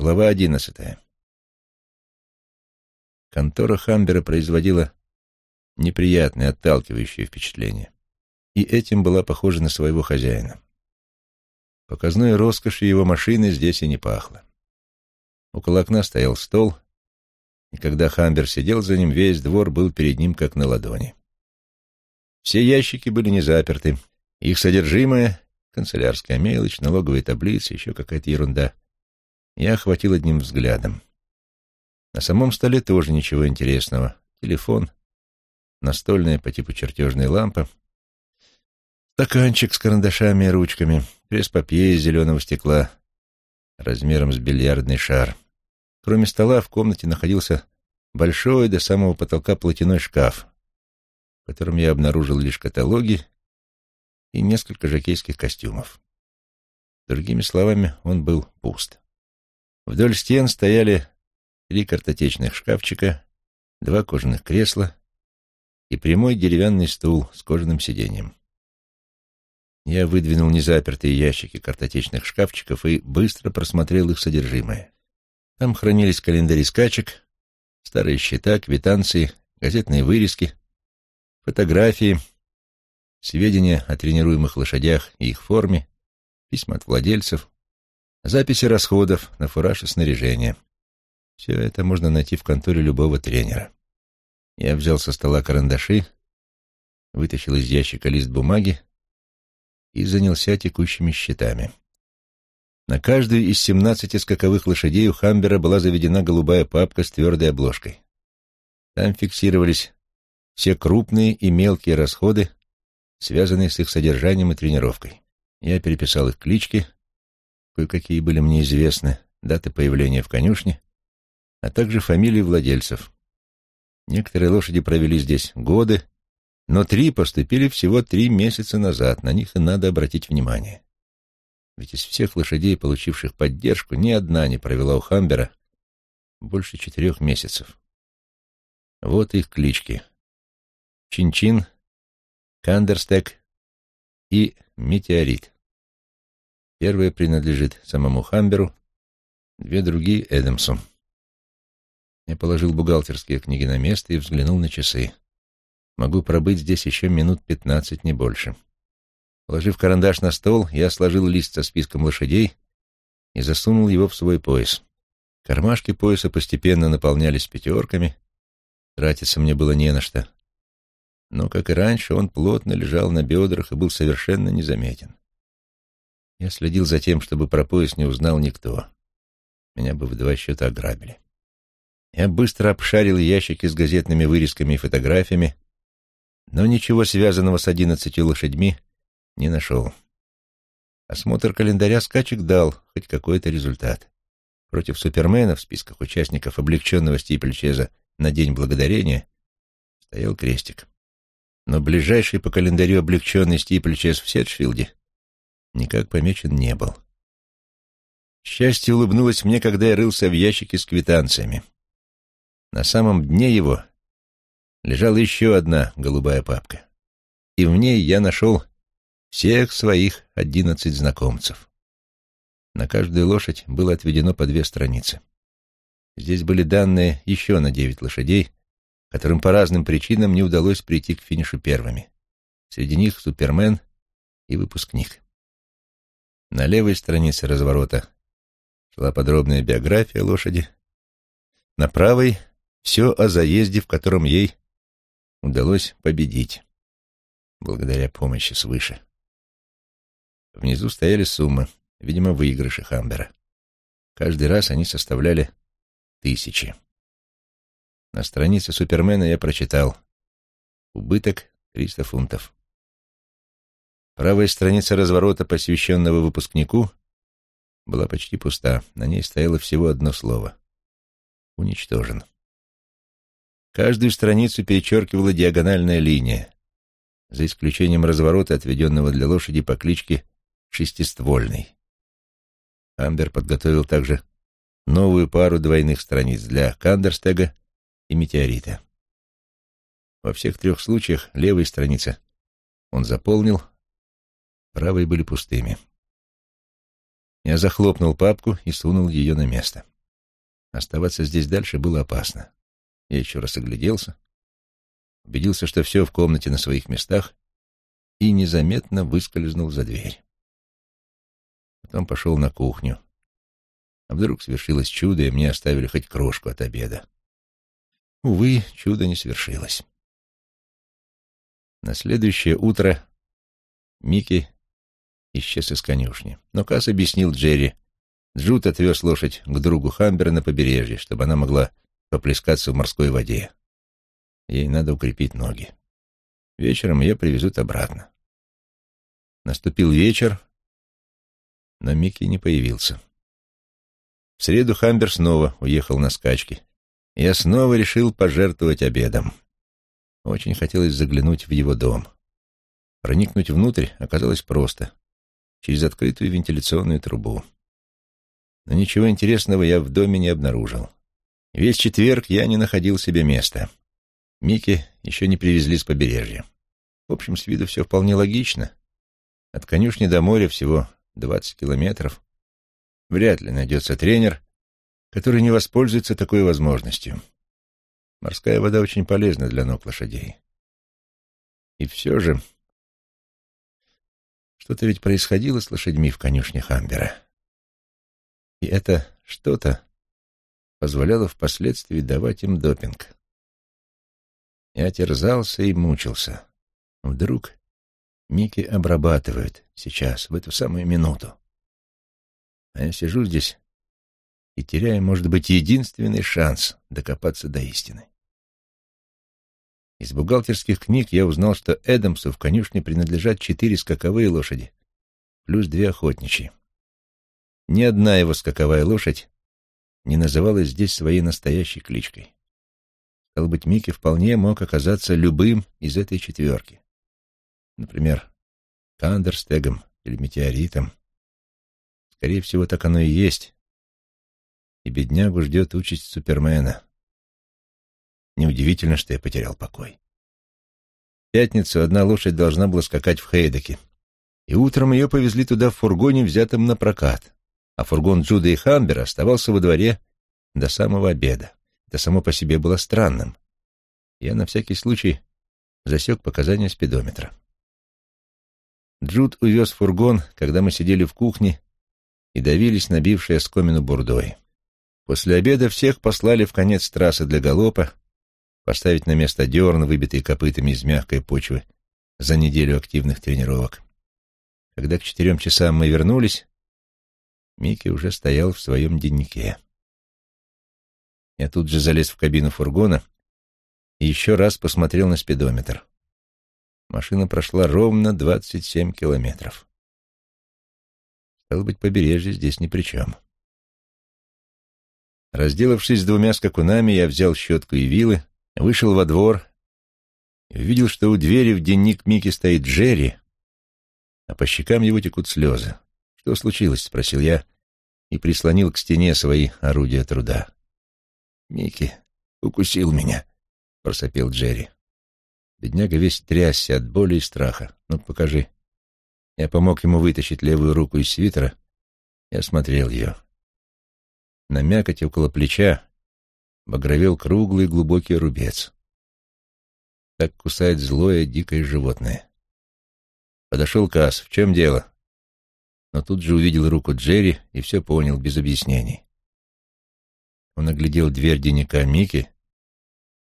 Глава одиннадцатая. Контора Хамбера производила неприятное, отталкивающее впечатление. И этим была похожа на своего хозяина. Показной роскошью его машины здесь и не пахло. Около окна стоял стол, и когда Хамбер сидел за ним, весь двор был перед ним как на ладони. Все ящики были не заперты, их содержимое — канцелярская мелочь, налоговые таблицы, еще какая-то ерунда — я охватил одним взглядом. На самом столе тоже ничего интересного. Телефон, настольная по типу чертежной лампа, стаканчик с карандашами и ручками, пресс-папье из зеленого стекла размером с бильярдный шар. Кроме стола в комнате находился большой до самого потолка платяной шкаф, в котором я обнаружил лишь каталоги и несколько жокейских костюмов. Другими словами, он был пуст. Вдоль стен стояли три картотечных шкафчика, два кожаных кресла и прямой деревянный стул с кожаным сиденьем. Я выдвинул незапертые ящики картотечных шкафчиков и быстро просмотрел их содержимое. Там хранились календари скачек, старые счета, квитанции, газетные вырезки, фотографии, сведения о тренируемых лошадях и их форме, письма от владельцев, записи расходов на фураж и снаряжение. Все это можно найти в конторе любого тренера. Я взял со стола карандаши, вытащил из ящика лист бумаги и занялся текущими счетами. На каждую из семнадцати скаковых лошадей у Хамбера была заведена голубая папка с твердой обложкой. Там фиксировались все крупные и мелкие расходы, связанные с их содержанием и тренировкой. Я переписал их клички, кое-какие были мне известны, даты появления в конюшне, а также фамилии владельцев. Некоторые лошади провели здесь годы, но три поступили всего три месяца назад, на них и надо обратить внимание. Ведь из всех лошадей, получивших поддержку, ни одна не провела у Хамбера больше четырех месяцев. Вот их клички. Чин-Чин, Кандерстек и Метеорит. Первая принадлежит самому Хамберу, две другие — Эдамсу. Я положил бухгалтерские книги на место и взглянул на часы. Могу пробыть здесь еще минут пятнадцать, не больше. Положив карандаш на стол, я сложил лист со списком лошадей и засунул его в свой пояс. Кармашки пояса постепенно наполнялись пятерками. Тратиться мне было не на что. Но, как и раньше, он плотно лежал на бедрах и был совершенно незаметен. Я следил за тем, чтобы про пояс не узнал никто. Меня бы в два счета ограбили. Я быстро обшарил ящики с газетными вырезками и фотографиями, но ничего связанного с одиннадцатью лошадьми не нашел. Осмотр календаря скачек дал хоть какой-то результат. Против Супермена в списках участников облегченного стипльчеза на День Благодарения стоял крестик. Но ближайший по календарю облегченный стипльчез в Сетшфилде никак помечен не был. Счастье улыбнулось мне, когда я рылся в ящике с квитанциями. На самом дне его лежала еще одна голубая папка, и в ней я нашел всех своих одиннадцать знакомцев. На каждую лошадь было отведено по две страницы. Здесь были данные еще на девять лошадей, которым по разным причинам не удалось прийти к финишу первыми. Среди них Супермен и выпускник. На левой странице разворота шла подробная биография лошади. На правой — все о заезде, в котором ей удалось победить, благодаря помощи свыше. Внизу стояли суммы, видимо, выигрыши Хамбера. Каждый раз они составляли тысячи. На странице Супермена я прочитал «Убыток 300 фунтов». Правая страница разворота, посвященного выпускнику, была почти пуста. На ней стояло всего одно слово — «Уничтожен». Каждую страницу перечеркивала диагональная линия, за исключением разворота, отведенного для лошади по кличке Шестиствольный. Амбер подготовил также новую пару двойных страниц для Кандерстега и Метеорита. Во всех трех случаях левые страницы он заполнил, правые были пустыми. Я захлопнул папку и сунул ее на место. — Оставаться здесь дальше было опасно. Я еще раз огляделся, убедился, что все в комнате на своих местах, и незаметно выскользнул за дверь. Потом пошел на кухню. А вдруг свершилось чудо, и мне оставили хоть крошку от обеда. Увы, чудо не свершилось. На следующее утро Микки исчез из конюшни. Но Касс объяснил Джерри, Джуд отвез лошадь к другу Хамбера на побережье, чтобы она могла поплескаться в морской воде. Ей надо укрепить ноги. Вечером ее привезут обратно. Наступил вечер, но Микки не появился. В среду Хамбер снова уехал на скачки. Я снова решил пожертвовать обедом. Очень хотелось заглянуть в его дом. Проникнуть внутрь оказалось просто, через открытую вентиляционную трубу. Но ничего интересного я в доме не обнаружил. Весь четверг я не находил себе места. Микки еще не привезли с побережья. В общем, с виду все вполне логично. От конюшни до моря всего двадцать километров. Вряд ли найдется тренер, который не воспользуется такой возможностью. Морская вода очень полезна для ног лошадей. И все же что-то ведь происходило с лошадьми в конюшне Хамбера. И это что-то позволяло впоследствии давать им допинг. Я терзался и мучился. Вдруг Микки обрабатывают сейчас, в эту самую минуту. А я сижу здесь и теряю, может быть, единственный шанс докопаться до истины. Из бухгалтерских книг я узнал, что Эдамсу в конюшне принадлежат четыре скаковые лошади, плюс две охотничьи. Ни одна его скаковая лошадь не называлась здесь своей настоящей кличкой. Стало быть, Микки вполне мог оказаться любым из этой четверки. Например, Кандерстегом или Метеоритом. Скорее всего, так оно и есть. И беднягу ждет участь Супермена. Неудивительно, что я потерял покой. В пятницу одна лошадь должна была скакать в Хейдеке, и утром ее повезли туда в фургоне, взятом на прокат а фургон Джуда и Хамбера оставался во дворе до самого обеда. Это само по себе было странным. Я на всякий случай засек показания спидометра. Джуд увез фургон, когда мы сидели в кухне и давились набившей оскомину бурдой. После обеда всех послали в конец трассы для галопа, поставить на место дерн, выбитый копытами из мягкой почвы за неделю активных тренировок. Когда к четырем часам мы вернулись, Микки уже стоял в своем дневнике. Я тут же залез в кабину фургона и еще раз посмотрел на спидометр. Машина прошла ровно двадцать семь километров. Стало быть, побережье здесь ни при чем. Разделавшись с двумя скакунами, я взял щетку и вилы, вышел во двор и увидел, что у двери в денник Микки стоит Джерри, а по щекам его текут слезы. «Что случилось?» — спросил я и прислонил к стене свои орудия труда. «Микки укусил меня», — просопел Джерри. Бедняга весь трясся от боли и страха. «Ну, покажи». Я помог ему вытащить левую руку из свитера и осмотрел ее. На мякоти около плеча багровел круглый глубокий рубец. Так кусает злое дикое животное. Подошел Касс. В чем дело? но тут же увидел руку Джерри и все понял без объяснений. Он оглядел дверь денника Мики,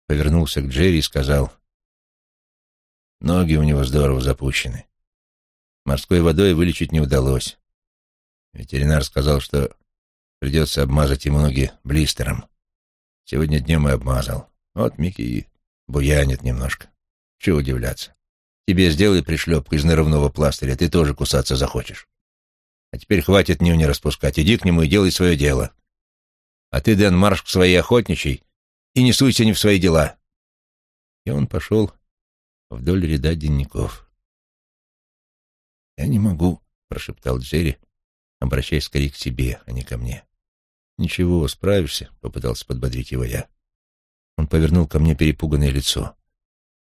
повернулся к Джерри и сказал, «Ноги у него здорово запущены. Морской водой вылечить не удалось. Ветеринар сказал, что придется обмазать ему ноги блистером. Сегодня днем и обмазал. Вот Микки и буянит немножко. Чего удивляться? Тебе сделай пришлепку из нарывного пластыря, ты тоже кусаться захочешь. А теперь хватит нюни распускать. Иди к нему и делай свое дело. А ты, Дэн, марш к своей охотничьей и не суйся не в свои дела. И он пошел вдоль ряда денников. «Я не могу», — прошептал Джерри, обращаясь скорее к себе, а не ко мне. «Ничего, справишься», — попытался подбодрить его я. Он повернул ко мне перепуганное лицо.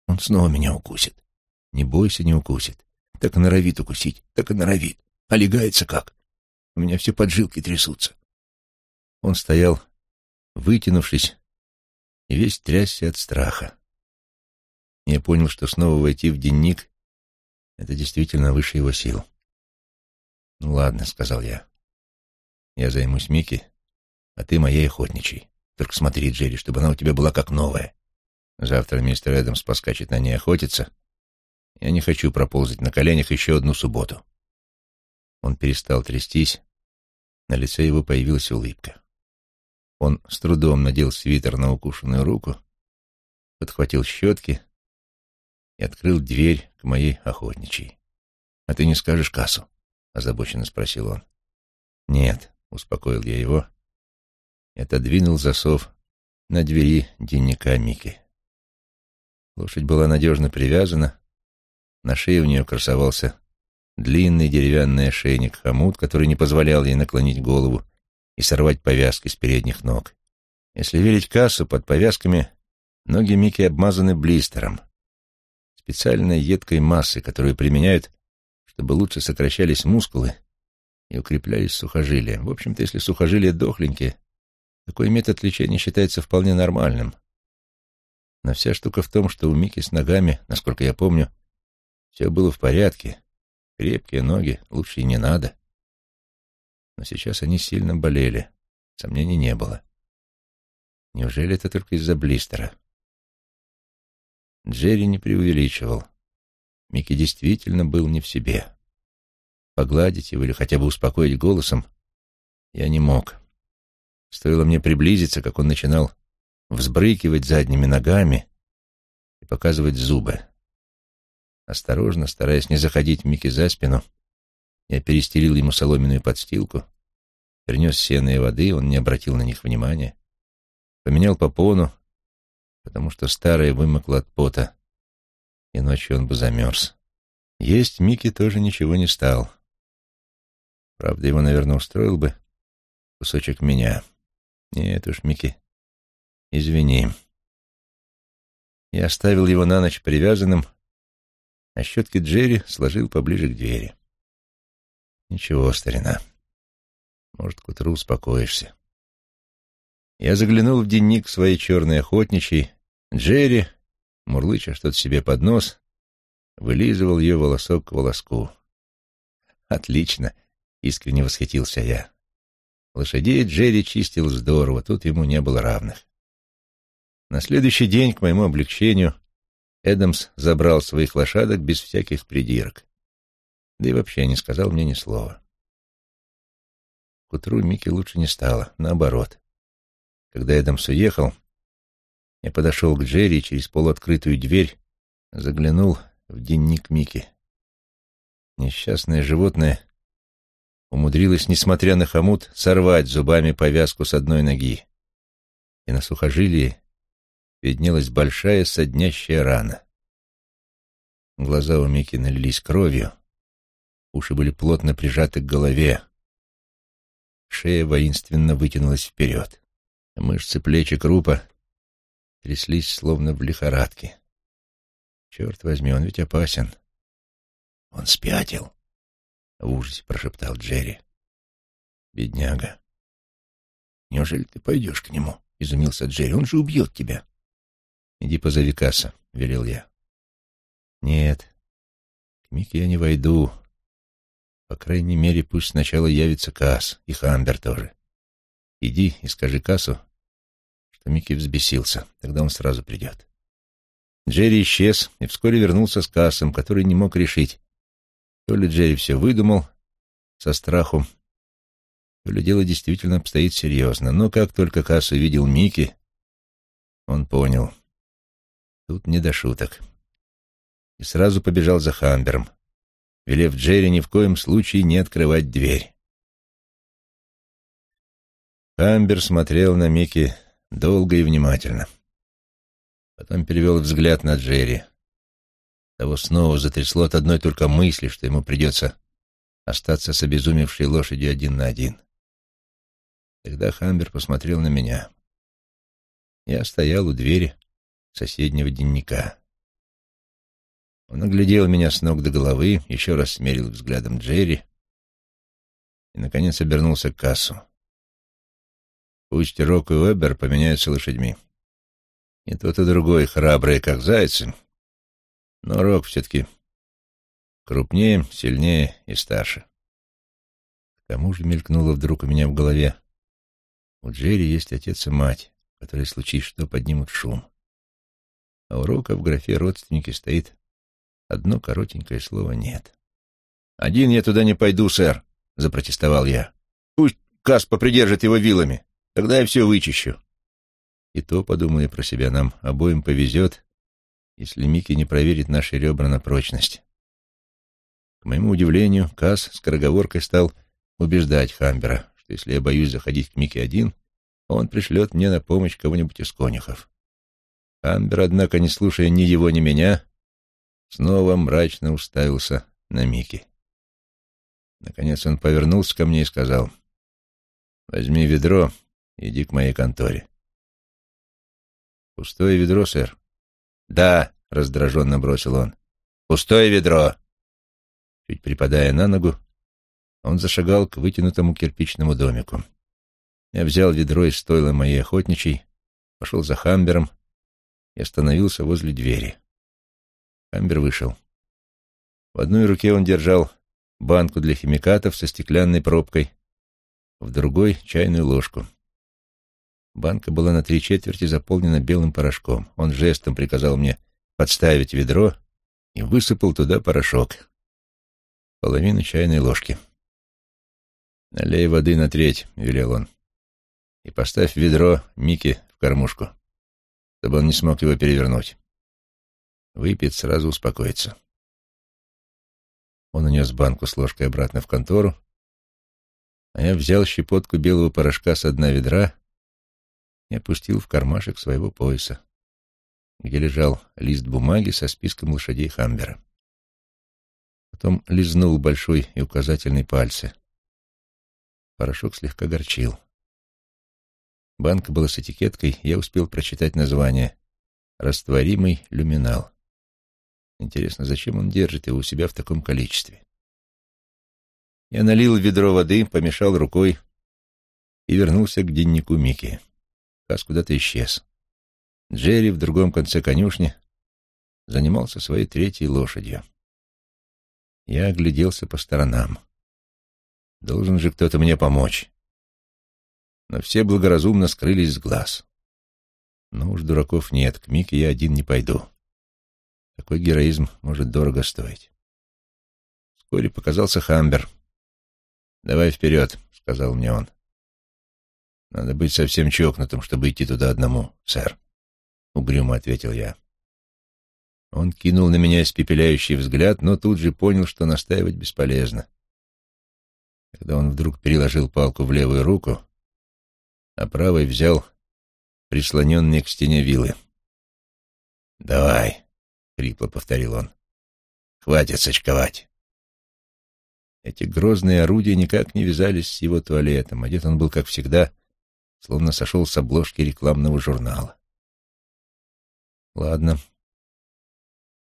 «Он снова меня укусит». «Не бойся, не укусит. Так и норовит укусить, так и норовит. А легается как? У меня все поджилки трясутся. Он стоял вытянувшись, и весь трясся от страха. Я понял, что снова войти в денник — это действительно выше его сил. «Ну ладно», — сказал я. «Я займусь Микки, а ты моей охотничей. Только смотри, Джерри, чтобы она у тебя была как новая. Завтра мистер Эдамс поскачет на ней охотиться. Я не хочу проползать на коленях еще одну субботу». Он перестал трястись, на лице его появилась улыбка. Он с трудом надел свитер на укушенную руку, подхватил щетки и открыл дверь к моей охотничьей. — А ты не скажешь кассу? — озабоченно спросил он. — Нет, — успокоил я его и отодвинул засов на двери дневника Мики. Лошадь была надежно привязана, на шее у нее красовался длинный деревянный ошейник, хомут, который не позволял ей наклонить голову и сорвать повязки с передних ног. Если верить кассу, под повязками ноги Мики обмазаны блистером, специальной едкой массой, которую применяют, чтобы лучше сокращались мускулы и укреплялись сухожилия. В общем-то, если сухожилия дохленькие, такой метод лечения считается вполне нормальным. Но вся штука в том, что у Мики с ногами, насколько я помню, все было в порядке, Крепкие ноги, лучше и не надо. Но сейчас они сильно болели, сомнений не было. Неужели это только из-за блистера? Джерри не преувеличивал. Микки действительно был не в себе. Погладить его или хотя бы успокоить голосом я не мог. Стоило мне приблизиться, как он начинал взбрыкивать задними ногами и показывать зубы. Осторожно, стараясь не заходить Микки за спину, я перестелил ему соломенную подстилку, принес сено и воды, он не обратил на них внимания, поменял попону, потому что старая вымокла от пота, и ночью он бы замерз. Есть Микки тоже ничего не стал. Правда, его, наверное, устроил бы кусочек меня. Нет уж, Микки, извини. Я оставил его на ночь привязанным, а щетки Джерри сложил поближе к двери. «Ничего, старина. Может, к утру успокоишься». Я заглянул в денник своей черной охотничьей. Джерри, мурлыча что-то себе под нос, вылизывал ее волосок к волоску. «Отлично!» — искренне восхитился я. Лошадей Джерри чистил здорово, тут ему не было равных. На следующий день, к моему облегчению, Эдамс забрал своих лошадок без всяких придирок. Да и вообще не сказал мне ни слова. К утру Микки лучше не стало, наоборот. Когда Эдамс уехал, я подошел к Джерри через полуоткрытую дверь заглянул в дневник Микки. Несчастное животное умудрилось, несмотря на хомут, сорвать зубами повязку с одной ноги. И на сухожилии виднелась большая соднящая рана. Глаза у Мики налились кровью, уши были плотно прижаты к голове, шея воинственно вытянулась вперед. Мышцы плеч и крупа тряслись, словно в лихорадке. Черт возьми, он ведь опасен. Он спятил, — в ужасе прошептал Джерри. Бедняга. Неужели ты пойдешь к нему? — изумился Джерри. Он же убьет тебя. «Иди позови Касса», — велел я. «Нет, к Мике я не войду. По крайней мере, пусть сначала явится Касс, и Хамбер тоже. Иди и скажи Кассу, что Микки взбесился, тогда он сразу придет». Джерри исчез и вскоре вернулся с Кассом, который не мог решить, то ли Джерри все выдумал со страху, то ли дело действительно обстоит серьезно. Но как только Касс увидел Микки, он понял — Тут не до шуток. И сразу побежал за Хамбером, велев Джерри ни в коем случае не открывать дверь. Хамбер смотрел на Микки долго и внимательно. Потом перевел взгляд на Джерри. Того снова затрясло от одной только мысли, что ему придется остаться с обезумевшей лошадью один на один. Тогда Хамбер посмотрел на меня. Я стоял у двери, соседнего дневника. Он оглядел меня с ног до головы, еще раз смерил взглядом Джерри и, наконец, обернулся к кассу. Пусть Рок и Уэббер поменяются лошадьми. И тот, и другой храбрые, как зайцы, но Рок все-таки крупнее, сильнее и старше. К тому же мелькнуло вдруг у меня в голове. У Джерри есть отец и мать, которые, случись что, поднимут шум. А у Рока в графе «родственники» стоит одно коротенькое слово «нет». «Один я туда не пойду, сэр», — запротестовал я. «Пусть Кас попридержит его вилами, тогда я все вычищу». И то, подумал про себя, нам обоим повезет, если Микки не проверит наши ребра на прочность. К моему удивлению, Кас скороговоркой стал убеждать Хамбера, что если я боюсь заходить к Микки один, он пришлет мне на помощь кого-нибудь из конюхов. Хамбер, однако, не слушая ни его, ни меня, снова мрачно уставился на Микки. Наконец он повернулся ко мне и сказал, «Возьми ведро иди к моей конторе». «Пустое ведро, сэр?» «Да», — раздраженно бросил он. «Пустое ведро!» Чуть припадая на ногу, он зашагал к вытянутому кирпичному домику. Я взял ведро из стойла моей охотничьей, пошел за Хамбером и остановился возле двери. Хамбер вышел. В одной руке он держал банку для химикатов со стеклянной пробкой, в другой — чайную ложку. Банка была на три четверти заполнена белым порошком. Он жестом приказал мне подставить ведро и высыпал туда порошок. Половину чайной ложки. «Налей воды на треть», — велел он, — «и поставь ведро Микки в кормушку, чтобы он не смог его перевернуть. Выпьет, сразу успокоится». Он унес банку с ложкой обратно в контору, а я взял щепотку белого порошка с дна ведра и опустил в кармашек своего пояса, где лежал лист бумаги со списком лошадей Хамбера. Потом лизнул большой и указательный пальцы. Порошок слегка горчил. Банка была с этикеткой, я успел прочитать название «Растворимый люминал». Интересно, зачем он держит его у себя в таком количестве? Я налил ведро воды, помешал рукой и вернулся к деннику Микки. Кас куда-то исчез. Джерри в другом конце конюшни занимался своей третьей лошадью. Я огляделся по сторонам. Должен же кто-то мне помочь. Но все благоразумно скрылись с глаз. Но уж дураков нет, к Мике я один не пойду. Такой героизм может дорого стоить. Вскоре показался Хамбер. «Давай вперед», — сказал мне он. «Надо быть совсем чокнутым, чтобы идти туда одному, сэр», — угрюмо ответил я. Он кинул на меня испепеляющий взгляд, но тут же понял, что настаивать бесполезно. Когда он вдруг переложил палку в левую руку, а правой взял прислоненные к стене вилы. «Давай», — хрипло повторил он, — «хватит сочковать». Эти грозные орудия никак не вязались с его туалетом. Одет он был, как всегда, словно сошел с обложки рекламного журнала. Ладно.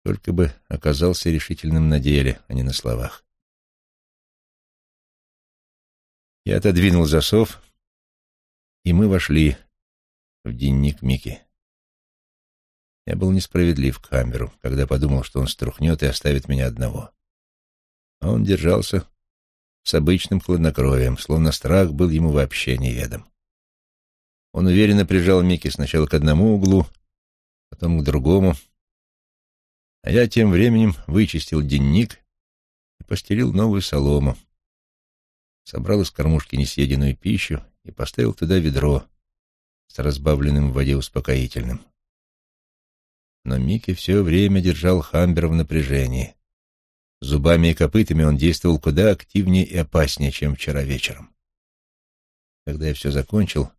Только бы оказался решительным на деле, а не на словах. Я отодвинул засов, и мы вошли в дневник Мики. Я был несправедлив к Хамберу, когда подумал, что он струхнет и оставит меня одного. А он держался с обычным хладнокровием, словно страх был ему вообще неведом. Он уверенно прижал Микки сначала к одному углу, потом к другому, а я тем временем вычистил денник и постелил новую солому, собрал из кормушки несъеденную пищу и поставил туда ведро с разбавленным в воде успокоительным. Но Микки все время держал Хамбера в напряжении. Зубами и копытами он действовал куда активнее и опаснее, чем вчера вечером. Когда я все закончил,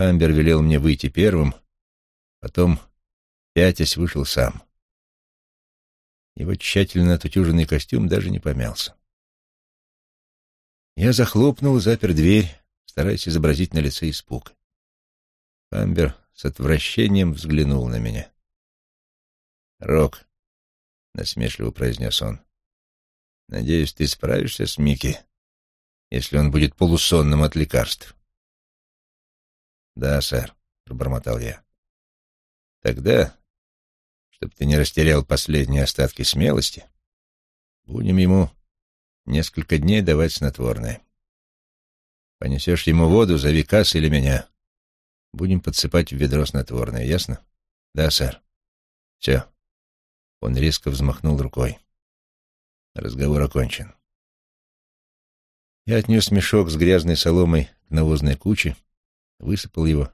Амбер велел мне выйти первым, потом, пятясь, вышел сам. Его тщательно отутюженный костюм даже не помялся. Я захлопнул запер дверь, стараясь изобразить на лице испуг. Амбер с отвращением взглянул на меня. «Рок», — насмешливо произнес он, — «надеюсь, ты справишься с Микки, если он будет полусонным от лекарств». Да, сэр, пробормотал я. Тогда, чтобы ты не растерял последние остатки смелости, будем ему несколько дней давать снотворное. Понесешь ему воду, зови Касс или меня. Будем подсыпать в ведро снотворное, ясно? Да, сэр. Все. Он резко взмахнул рукой. Разговор окончен. Я отнес мешок с грязной соломой к навозной куче, высыпал его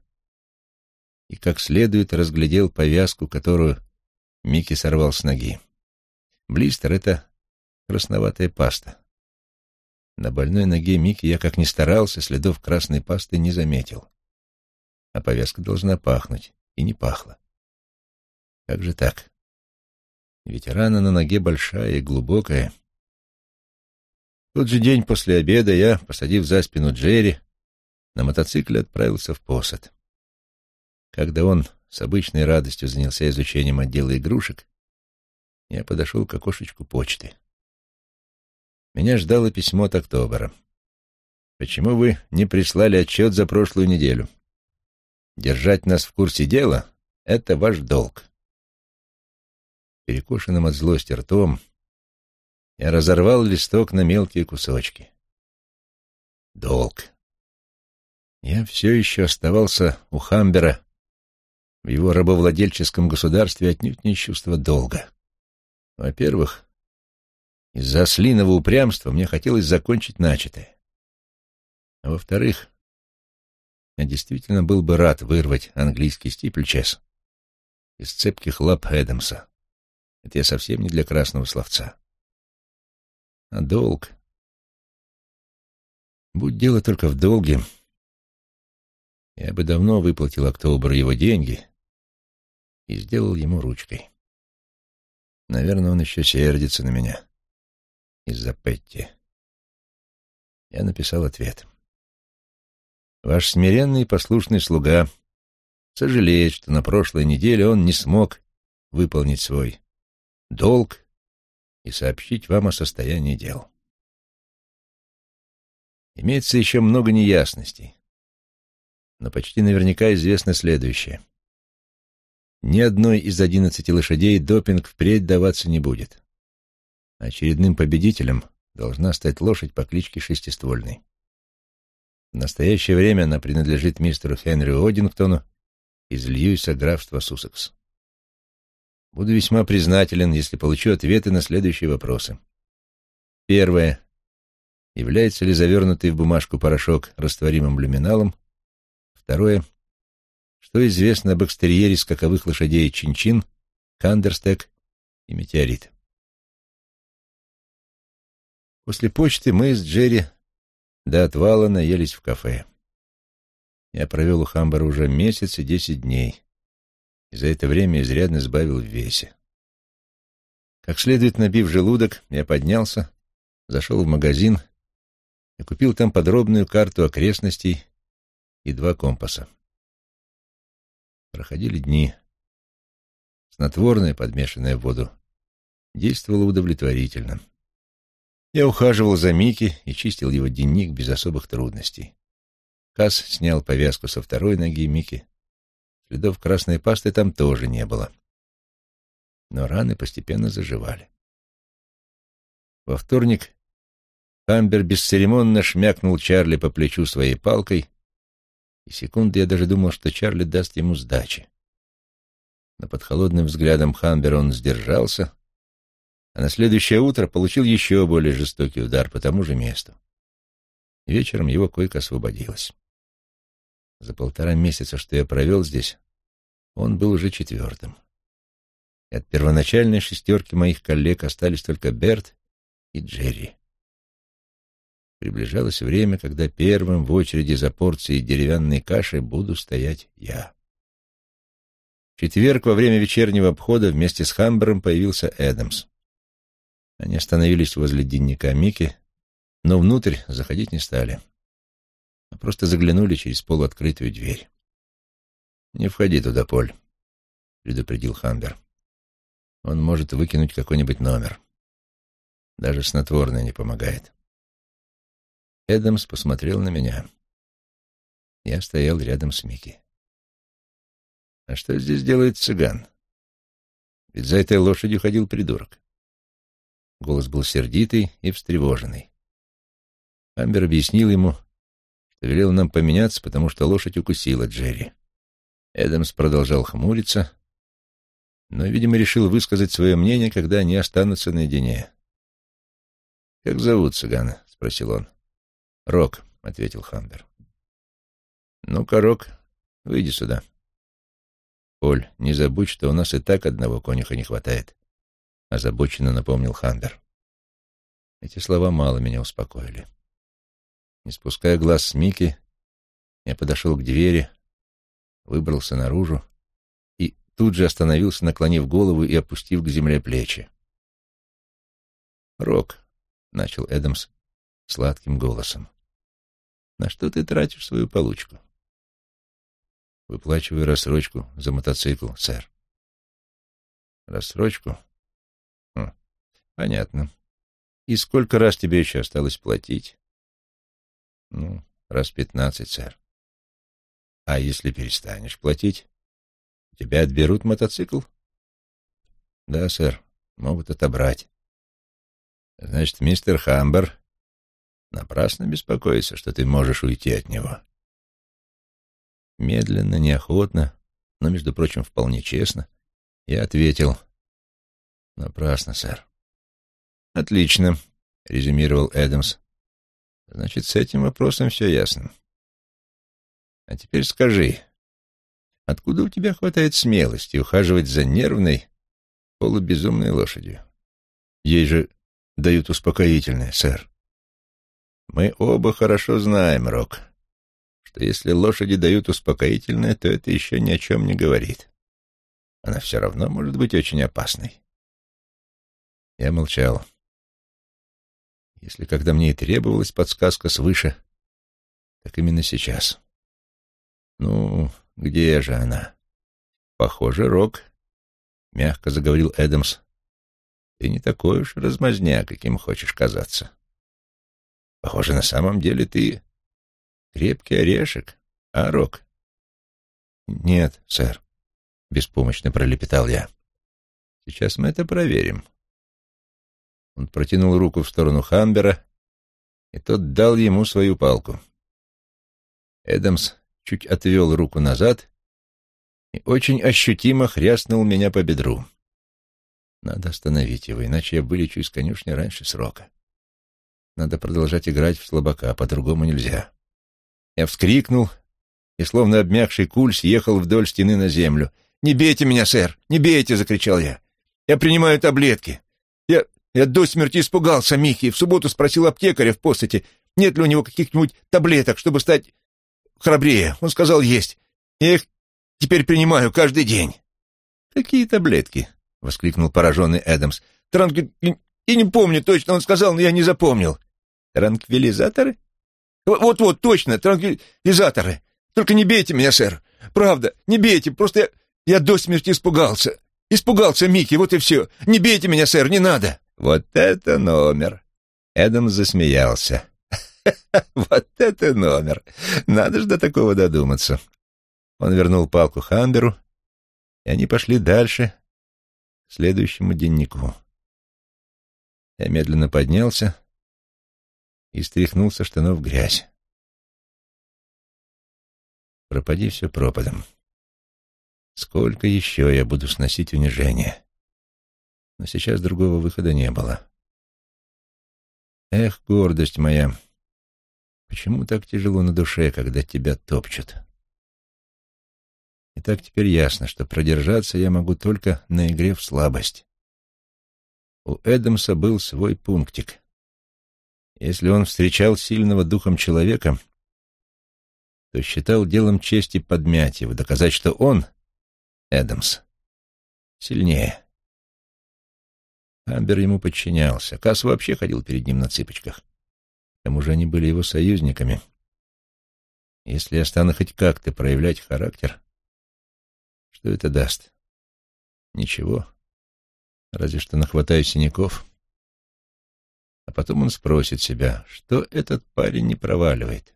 и как следует разглядел повязку, которую Микки сорвал с ноги. Блистер — это красноватая паста. На больной ноге Микки я, как ни старался, следов красной пасты не заметил. А повязка должна пахнуть, и не пахла. Как же так? Ведь рана на ноге большая и глубокая. В тот же день после обеда я, посадив за спину Джерри, на мотоцикле отправился в посад. Когда он с обычной радостью занялся изучением отдела игрушек, я подошел к окошечку почты. Меня ждало письмо от Октобера. «Почему вы не прислали отчет за прошлую неделю? Держать нас в курсе дела — это ваш долг». Перекошенным от злости ртом я разорвал листок на мелкие кусочки. Долг. Я все еще оставался у Хамбера в его рабовладельческом государстве отнюдь не чувство долга. Во-первых, из-за ослиного упрямства мне хотелось закончить начатое. А во-вторых, я действительно был бы рад вырвать английский стипльчес из цепких лап Эдамса. Это я совсем не для красного словца. А долг... Будь дело только в долге, я бы давно выплатил Октоберу его деньги и сделал ему ручкой. Наверное, он еще сердится на меня из-за Петти. Я написал ответ. Ваш смиренный и послушный слуга сожалеет, что на прошлой неделе он не смог выполнить свой долг и сообщить вам о состоянии дел. Имеется еще много неясностей, но почти наверняка известно следующее. Ни одной из одиннадцати лошадей допинг впредь даваться не будет. Очередным победителем должна стать лошадь по кличке Шестиствольный. В настоящее время она принадлежит мистеру Хенри Одингтону из Льюиса графства Суссекс. Буду весьма признателен, если получу ответы на следующие вопросы. Первое. Является ли завернутый в бумажку порошок растворимым люминалом? Второе. Что известно об экстерьере скаковых лошадей Чин-Чин, Кандерстек и Метеорит? После почты мы с Джерри до отвала наелись в кафе. Я провел у Хамбара уже месяц и десять дней и за это время изрядно сбавил в весе. Как следует набив желудок, я поднялся, зашел в магазин и купил там подробную карту окрестностей и два компаса. Проходили дни. Снотворное, подмешанное в воду, действовало удовлетворительно. Я ухаживал за Микки и чистил его денник без особых трудностей. Касс снял повязку со второй ноги Микки Следов красной пасты там тоже не было. Но раны постепенно заживали. Во вторник Хамбер бесцеремонно шмякнул Чарли по плечу своей палкой, и секунды я даже думал, что Чарли даст ему сдачи. Но под холодным взглядом Хамбера он сдержался, а на следующее утро получил еще более жестокий удар по тому же месту. Вечером его койка освободилась. За полтора месяца, что я провел здесь, он был уже четвертым. И от первоначальной шестерки моих коллег остались только Берт и Джерри. Приближалось время, когда первым в очереди за порцией деревянной каши буду стоять я. В четверг во время вечернего обхода вместе с Хамбером появился Эдамс. Они остановились возле дневника Мики, но внутрь заходить не стали а просто заглянули через полуоткрытую дверь. «Не входи туда, Поль», — предупредил Хамбер. «Он может выкинуть какой-нибудь номер. Даже снотворное не помогает». Эдамс посмотрел на меня. Я стоял рядом с Микки. А что здесь делает цыган? Ведь за этой лошадью ходил придурок. Голос был сердитый и встревоженный. Амбер объяснил ему, что велел нам поменяться, потому что лошадь укусила Джерри. Эдамс продолжал хмуриться, но, видимо, решил высказать свое мнение, когда они останутся наедине. «Как зовут цыгана?» — спросил он. «Рок», — ответил Хамбер. «Ну-ка, Рок, выйди сюда». «Поль, не забудь, что у нас и так одного конюха не хватает», — озабоченно напомнил Хамбер. Эти слова мало меня успокоили. Не спуская глаз с Мики, я подошел к двери, выбрался наружу и тут же остановился, наклонив голову и опустив к земле плечи. «Рок», — начал Эдамс сладким голосом, — «на что ты тратишь свою получку?» «Выплачиваю рассрочку за мотоцикл, сэр». «Рассрочку?» хм, «Понятно. И сколько раз тебе еще осталось платить?» Ну, раз пятнадцать, сэр. А если перестанешь платить, тебя отберут мотоцикл? Да, сэр, могут отобрать. Значит, мистер Хамбер напрасно беспокоится, что ты можешь уйти от него. Медленно, неохотно, но, между прочим, вполне честно, я ответил. Напрасно, сэр. Отлично, резюмировал Эдамс. Значит, с этим вопросом все ясно. А теперь скажи, откуда у тебя хватает смелости ухаживать за нервной, полубезумной лошадью? Ей же дают успокоительное, сэр. Мы оба хорошо знаем, Рок, что если лошади дают успокоительное, то это еще ни о чем не говорит. Она все равно может быть очень опасной. Я молчал. Если когда мне и требовалась подсказка свыше, так именно сейчас. Ну, где же она? Похоже, Рок, — мягко заговорил Эдамс, — ты не такой уж размазня, каким хочешь казаться. Похоже, на самом деле ты крепкий орешек, а, Рок? Нет, сэр, — беспомощно пролепетал я. Сейчас мы это проверим. Он протянул руку в сторону Хамбера, и тот дал ему свою палку. Эдамс чуть отвел руку назад и очень ощутимо хряснул меня по бедру. Надо остановить его, иначе я вылечу из конюшни раньше срока. Надо продолжать играть в слабака, по-другому нельзя. Я вскрикнул и, словно обмякший куль, съехал вдоль стены на землю. «Не бейте меня, сэр! Не бейте!» — закричал я. «Я принимаю таблетки. Я... Я до смерти испугался Михи. В субботу спросил аптекаря в постате, нет ли у него каких-нибудь таблеток, чтобы стать храбрее. Он сказал, есть. Я их теперь принимаю каждый день. «Какие таблетки?» — воскликнул пораженный Эдамс. «Транкви... Я не помню точно, он сказал, но я не запомнил». «Транквилизаторы?» «Вот-вот, точно, транквилизаторы. Только не бейте меня, сэр. Правда, не бейте, просто я, я до смерти испугался. Испугался Микки, вот и все. Не бейте меня, сэр, не надо». «Вот это номер!» Эдам засмеялся. «Вот это номер! Надо же до такого додуматься!» Он вернул палку Хамберу, и они пошли дальше, к следующему деннику. Я медленно поднялся и стряхнул со штанов грязь. Пропади все пропадом. Сколько еще я буду сносить унижение? но сейчас другого выхода не было. Эх, гордость моя, почему так тяжело на душе, когда тебя топчут? И так теперь ясно, что продержаться я могу только на игре в слабость. У Эдамса был свой пунктик. Если он встречал сильного духом человека, то считал делом чести подмять его, доказать, что он, Эдамс, сильнее. Амбер ему подчинялся. Касс вообще ходил перед ним на цыпочках. К тому же они были его союзниками. Если я стану хоть как-то проявлять характер, что это даст? Ничего. Разве что нахватаю синяков. А потом он спросит себя, что этот парень не проваливает.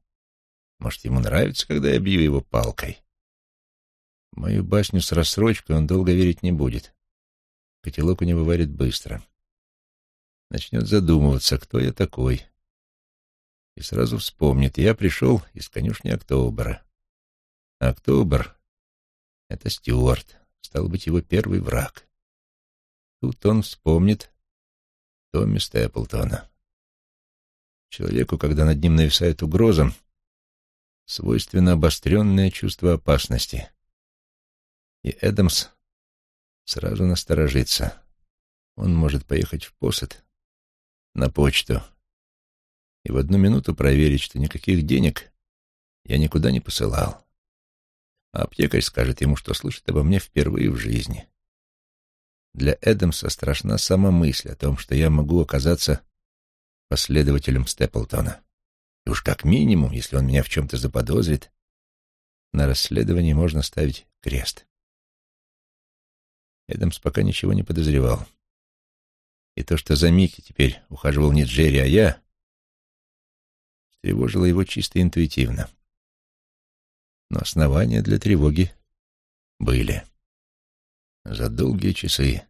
Может, ему нравится, когда я бью его палкой? Мою басню с рассрочкой он долго верить не будет. Котелок у него варит быстро. Начнет задумываться, кто я такой. И сразу вспомнит, я пришел из конюшни Октобера. А Октобер — это Стюарт, стал быть, его первый враг. Тут он вспомнит Томми Степлтона. Человеку, когда над ним нависает угроза, свойственно обостренное чувство опасности. И Эдамс сразу насторожится. Он может поехать в посад на почту и в одну минуту проверить, что никаких денег я никуда не посылал. А аптекарь скажет ему, что слышит обо мне впервые в жизни. Для Эдамса страшна сама мысль о том, что я могу оказаться последователем Степлтона. И уж как минимум, если он меня в чем-то заподозрит, на расследовании можно ставить крест. Эдамс пока ничего не подозревал. И то, что за Микки теперь ухаживал не Джерри, а я, тревожило его чисто интуитивно. Но основания для тревоги были. За долгие часы,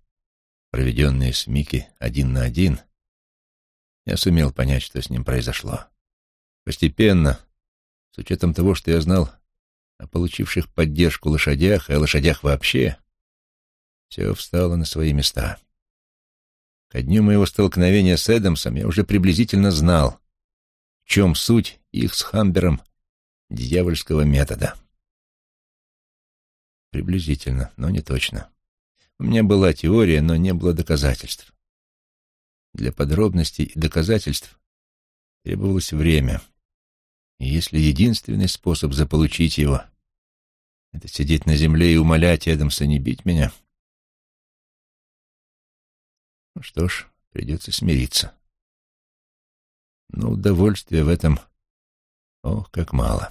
проведенные с Микки один на один, я сумел понять, что с ним произошло. Постепенно, с учетом того, что я знал о получивших поддержку лошадях и о лошадях вообще, все встало на свои места. Ко дню моего столкновения с Эдамсом я уже приблизительно знал, в чем суть их с Хамбером дьявольского метода. Приблизительно, но не точно. У меня была теория, но не было доказательств. Для подробностей и доказательств требовалось время. И если единственный способ заполучить его — это сидеть на земле и умолять Эдамса не бить меня, ну что ж, придется смириться. Но удовольствия в этом, ох, как мало.